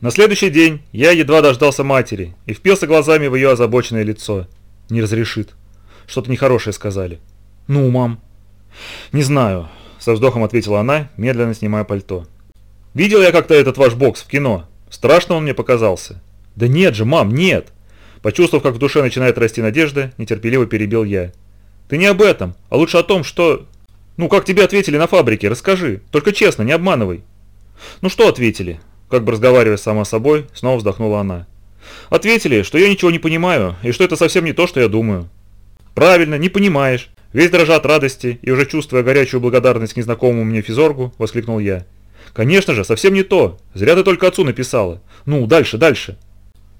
На следующий день я едва дождался матери и впился глазами в ее озабоченное лицо. Не разрешит. Что-то нехорошее сказали. Ну, мам. Не знаю, со вздохом ответила она, медленно снимая пальто. Видел я как-то этот ваш бокс в кино. Страшно он мне показался. Да нет же, мам, нет. Почувствовав, как в душе начинает расти надежда, нетерпеливо перебил я. Ты не об этом, а лучше о том, что... Ну, как тебе ответили на фабрике, расскажи. Только честно, не обманывай. Ну что ответили? Как бы разговаривая сама собой, снова вздохнула она. Ответили, что я ничего не понимаю, и что это совсем не то, что я думаю. Правильно, не понимаешь. Весь дрожа от радости и уже чувствуя горячую благодарность к незнакомому мне физоргу, воскликнул я. Конечно же, совсем не то. Зря ты только отцу написала. Ну, дальше, дальше.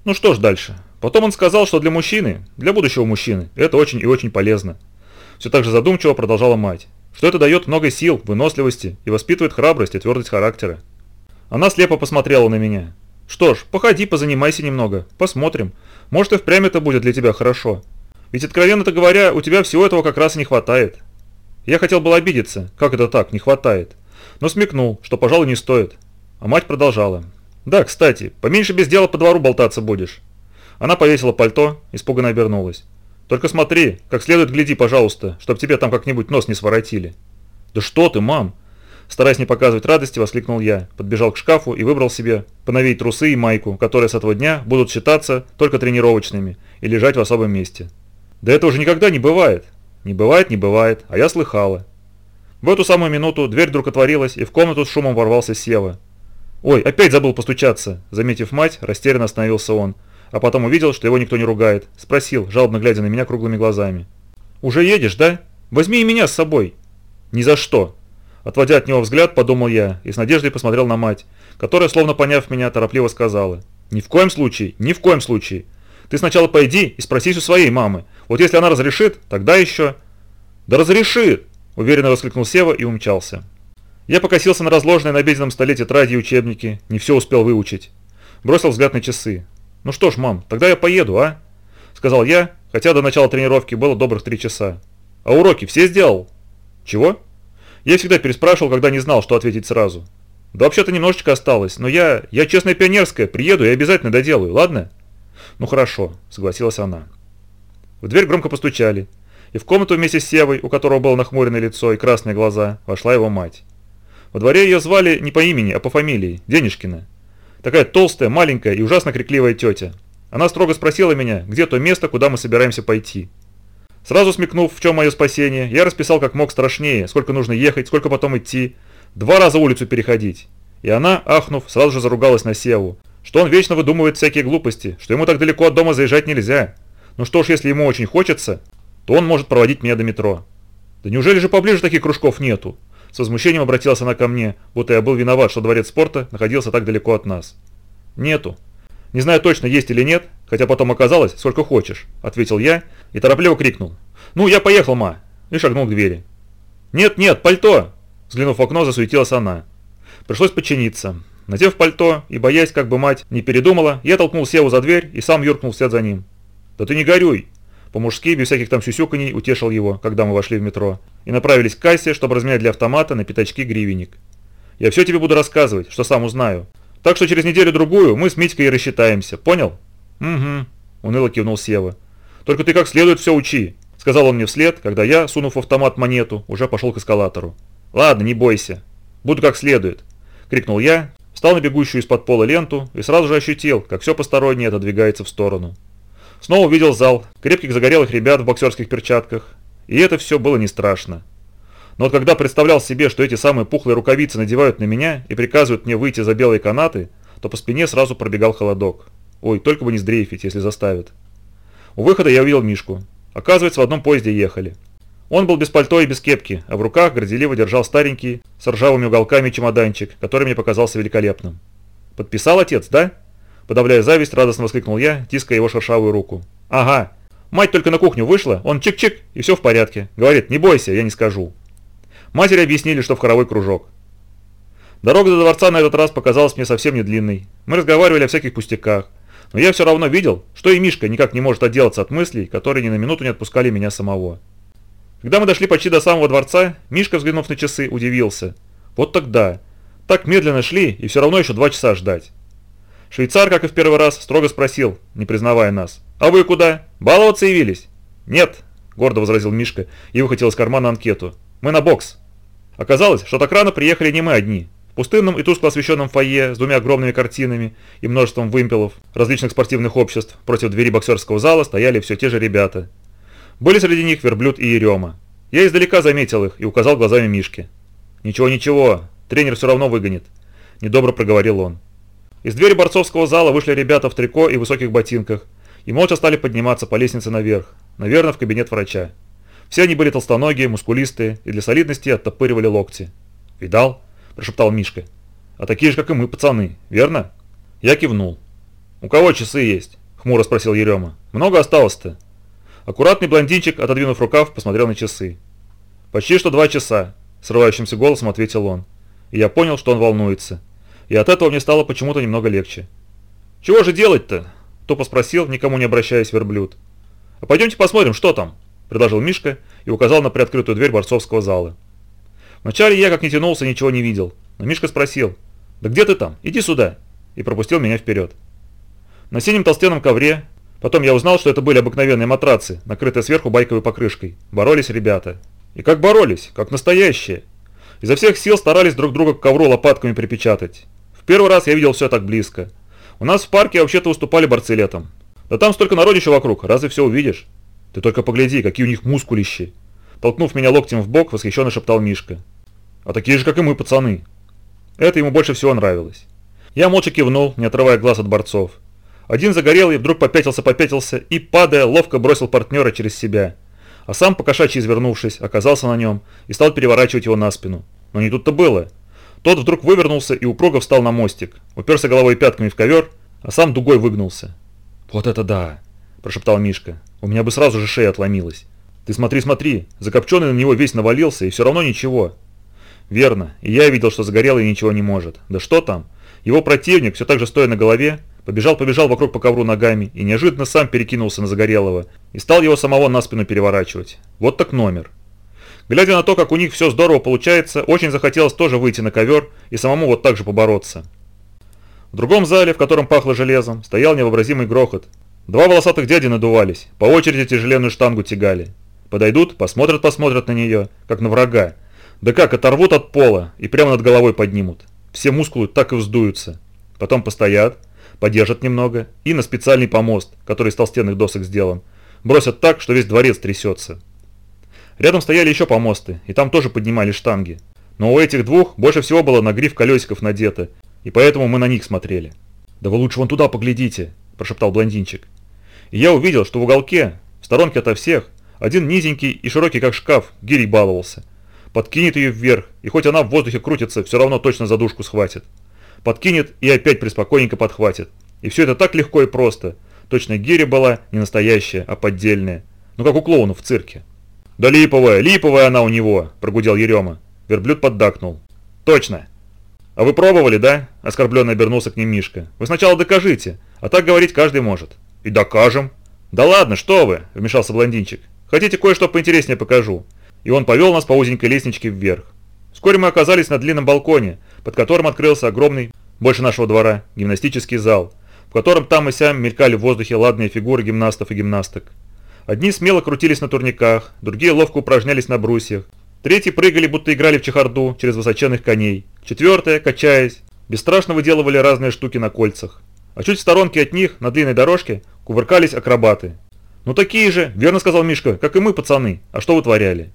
Ну что ж дальше. Потом он сказал, что для мужчины, для будущего мужчины, это очень и очень полезно. Все так же задумчиво продолжала мать. Что это дает много сил, выносливости и воспитывает храбрость и твердость характера. Она слепо посмотрела на меня. «Что ж, походи, позанимайся немного. Посмотрим. Может и впрямь это будет для тебя хорошо. Ведь, откровенно-то говоря, у тебя всего этого как раз и не хватает». Я хотел было обидеться, как это так, не хватает. Но смекнул, что, пожалуй, не стоит. А мать продолжала. «Да, кстати, поменьше без дела по двору болтаться будешь». Она повесила пальто, испуганно обернулась. «Только смотри, как следует гляди, пожалуйста, чтоб тебе там как-нибудь нос не своротили». «Да что ты, мам!» Стараясь не показывать радости, воскликнул я, подбежал к шкафу и выбрал себе поновей трусы и майку, которые с этого дня будут считаться только тренировочными и лежать в особом месте. Да это уже никогда не бывает. Не бывает, не бывает, а я слыхала. В эту самую минуту дверь вдруг отворилась, и в комнату с шумом ворвался Сева. «Ой, опять забыл постучаться!» Заметив мать, растерянно остановился он, а потом увидел, что его никто не ругает. Спросил, жалобно глядя на меня круглыми глазами. «Уже едешь, да? Возьми и меня с собой!» «Ни за что!» Отводя от него взгляд, подумал я и с надеждой посмотрел на мать, которая, словно поняв меня, торопливо сказала. «Ни в коем случае, ни в коем случае. Ты сначала пойди и спроси у своей мамы. Вот если она разрешит, тогда еще...» «Да разрешит!» – уверенно воскликнул Сева и умчался. Я покосился на разложенные на обеденном столе тетради и учебники, не все успел выучить. Бросил взгляд на часы. «Ну что ж, мам, тогда я поеду, а?» – сказал я, хотя до начала тренировки было добрых три часа. «А уроки все сделал?» «Чего?» Я всегда переспрашивал, когда не знал, что ответить сразу. Да вообще-то немножечко осталось, но я... Я честная пионерская, приеду и обязательно доделаю, ладно? Ну хорошо, согласилась она. В дверь громко постучали, и в комнату вместе с Севой, у которого было нахмуренное лицо и красные глаза, вошла его мать. Во дворе ее звали не по имени, а по фамилии, Денежкина. Такая толстая, маленькая и ужасно крикливая тетя. Она строго спросила меня, где то место, куда мы собираемся пойти. Сразу смекнув, в чем мое спасение, я расписал как мог страшнее, сколько нужно ехать, сколько потом идти, два раза улицу переходить. И она, ахнув, сразу же заругалась на Севу, что он вечно выдумывает всякие глупости, что ему так далеко от дома заезжать нельзя. Ну что ж, если ему очень хочется, то он может проводить меня до метро. Да неужели же поближе таких кружков нету? С возмущением обратилась она ко мне, будто я был виноват, что дворец спорта находился так далеко от нас. Нету. Не знаю точно, есть или нет, хотя потом оказалось, сколько хочешь, ответил я и торопливо крикнул. «Ну, я поехал, ма!» и шагнул к двери. «Нет, нет, пальто!» Взглянув в окно, засуетилась она. Пришлось подчиниться. Надев пальто и боясь, как бы мать не передумала, я толкнул Севу за дверь и сам юркнул вслед за ним. «Да ты не горюй!» По-мужски, без всяких там сюсюканий, утешил его, когда мы вошли в метро, и направились к кассе, чтобы разменять для автомата на пятачки гривенник. «Я все тебе буду рассказывать, что сам узнаю. Так что через неделю-другую мы с Митькой и рассчитаемся, понял?» «Угу», – уныло кивнул Сева. «Только ты как следует все учи», – сказал он мне вслед, когда я, сунув в автомат монету, уже пошел к эскалатору. «Ладно, не бойся. Буду как следует», – крикнул я, встал на бегущую из-под пола ленту и сразу же ощутил, как все постороннее отодвигается в сторону. Снова увидел зал, крепких загорелых ребят в боксерских перчатках, и это все было не страшно. Но вот когда представлял себе, что эти самые пухлые рукавицы надевают на меня и приказывают мне выйти за белые канаты, то по спине сразу пробегал холодок. Ой, только бы не сдрейфить, если заставят. У выхода я увидел Мишку. Оказывается, в одном поезде ехали. Он был без пальто и без кепки, а в руках горделиво держал старенький, с ржавыми уголками чемоданчик, который мне показался великолепным. «Подписал отец, да?» Подавляя зависть, радостно воскликнул я, тиская его шершавую руку. «Ага. Мать только на кухню вышла, он чик-чик, и все в порядке. Говорит, не бойся, я не скажу». Матери объяснили, что в хоровой кружок. Дорога до дворца на этот раз показалась мне совсем не длинной. Мы разговаривали о всяких пустяках, но я все равно видел, что и Мишка никак не может отделаться от мыслей, которые ни на минуту не отпускали меня самого. Когда мы дошли почти до самого дворца, Мишка, взглянув на часы, удивился. Вот тогда. Так медленно шли, и все равно еще два часа ждать. Швейцар, как и в первый раз, строго спросил, не признавая нас. «А вы куда? Баловаться явились?» «Нет», – гордо возразил Мишка и выхватил из кармана анкету. «Мы на бокс». Оказалось, что так рано приехали не мы одни. Пустынном и тускло освещенном фойе с двумя огромными картинами и множеством вымпелов различных спортивных обществ против двери боксерского зала стояли все те же ребята. Были среди них Верблюд и Ерема. Я издалека заметил их и указал глазами Мишке. «Ничего, ничего, тренер все равно выгонит», – недобро проговорил он. Из двери борцовского зала вышли ребята в трико и высоких ботинках и молча стали подниматься по лестнице наверх, наверное, в кабинет врача. Все они были толстоногие, мускулистые и для солидности оттопыривали локти. «Видал?» – прошептал Мишка. «А такие же, как и мы, пацаны, верно?» Я кивнул. «У кого часы есть?» – хмуро спросил Ерема. «Много осталось-то?» Аккуратный блондинчик, отодвинув рукав, посмотрел на часы. «Почти что два часа», – срывающимся голосом ответил он. И я понял, что он волнуется. И от этого мне стало почему-то немного легче. «Чего же делать-то?» – тупо спросил, никому не обращаясь, верблюд. «А пойдемте посмотрим, что там», – предложил Мишка и указал на приоткрытую дверь борцовского зала. Вначале я, как не тянулся, ничего не видел, но Мишка спросил, «Да где ты там? Иди сюда!» и пропустил меня вперед. На синем толстенном ковре Потом я узнал, что это были обыкновенные матрацы, накрытые сверху байковой покрышкой. Боролись ребята. И как боролись, как настоящие. Изо всех сил старались друг друга к ковру лопатками припечатать. В первый раз я видел все так близко. У нас в парке вообще-то выступали борцы летом. Да там столько народища вокруг, разве все увидишь? Ты только погляди, какие у них мускулищи. Толкнув меня локтем в бок, восхищенно шептал Мишка. А такие же, как и мы, пацаны. Это ему больше всего нравилось. Я молча кивнул, не отрывая глаз от борцов. Один загорелый вдруг попятился-попятился и, падая, ловко бросил партнера через себя. А сам, покошачьи извернувшись, оказался на нем и стал переворачивать его на спину. Но не тут-то было. Тот вдруг вывернулся и упруго встал на мостик, уперся головой и пятками в ковер, а сам дугой выгнулся. «Вот это да!» – прошептал Мишка. «У меня бы сразу же шея отломилась. Ты смотри, смотри, закопченный на него весь навалился, и все равно ничего». Верно, и я видел, что загорелый ничего не может. Да что там? Его противник, все так же стоя на голове, Побежал-побежал вокруг по ковру ногами и неожиданно сам перекинулся на Загорелого и стал его самого на спину переворачивать. Вот так номер. Глядя на то, как у них все здорово получается, очень захотелось тоже выйти на ковер и самому вот так же побороться. В другом зале, в котором пахло железом, стоял невообразимый грохот. Два волосатых дяди надувались, по очереди тяжеленную штангу тягали. Подойдут, посмотрят-посмотрят на нее, как на врага. Да как, оторвут от пола и прямо над головой поднимут. Все мускулы так и вздуются. Потом постоят, подержат немного и на специальный помост, который из толстенных досок сделан, бросят так, что весь дворец трясется. Рядом стояли еще помосты, и там тоже поднимали штанги. Но у этих двух больше всего было на гриф колесиков надето, и поэтому мы на них смотрели. «Да вы лучше вон туда поглядите», – прошептал блондинчик. И я увидел, что в уголке, в сторонке ото всех, один низенький и широкий как шкаф, гирей баловался. Подкинет ее вверх, и хоть она в воздухе крутится, все равно точно задушку схватит подкинет и опять преспокойненько подхватит. И все это так легко и просто. Точно гиря была не настоящая, а поддельная. Ну как у клоунов в цирке. «Да липовая, липовая она у него!» – прогудел Ерема. Верблюд поддакнул. «Точно!» «А вы пробовали, да?» – оскорбленно обернулся к ним Мишка. «Вы сначала докажите, а так говорить каждый может». «И докажем!» «Да ладно, что вы!» – вмешался блондинчик. «Хотите кое-что поинтереснее покажу?» И он повел нас по узенькой лестничке вверх. Вскоре мы оказались на длинном балконе, под которым открылся огромный, больше нашего двора, гимнастический зал, в котором там и сям мелькали в воздухе ладные фигуры гимнастов и гимнасток. Одни смело крутились на турниках, другие ловко упражнялись на брусьях, третьи прыгали, будто играли в чехарду через высоченных коней, четвертые, качаясь, бесстрашно выделывали разные штуки на кольцах. А чуть в сторонке от них, на длинной дорожке, кувыркались акробаты. «Ну такие же, верно сказал Мишка, как и мы, пацаны, а что вытворяли?»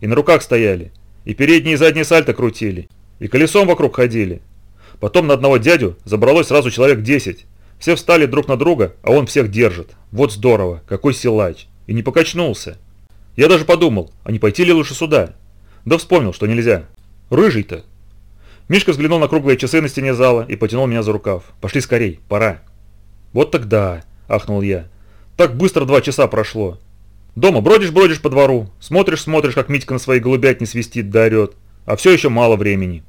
И на руках стояли, и передние и задние сальто крутили, и колесом вокруг ходили. Потом на одного дядю забралось сразу человек 10. Все встали друг на друга, а он всех держит. Вот здорово, какой силач. И не покачнулся. Я даже подумал, а не пойти ли лучше сюда? Да вспомнил, что нельзя. Рыжий-то. Мишка взглянул на круглые часы на стене зала и потянул меня за рукав. Пошли скорей, пора. Вот тогда, ахнул я. Так быстро два часа прошло. Дома бродишь-бродишь по двору, смотришь-смотришь, как Митька на своей голубятне свистит да орет, а все еще мало времени.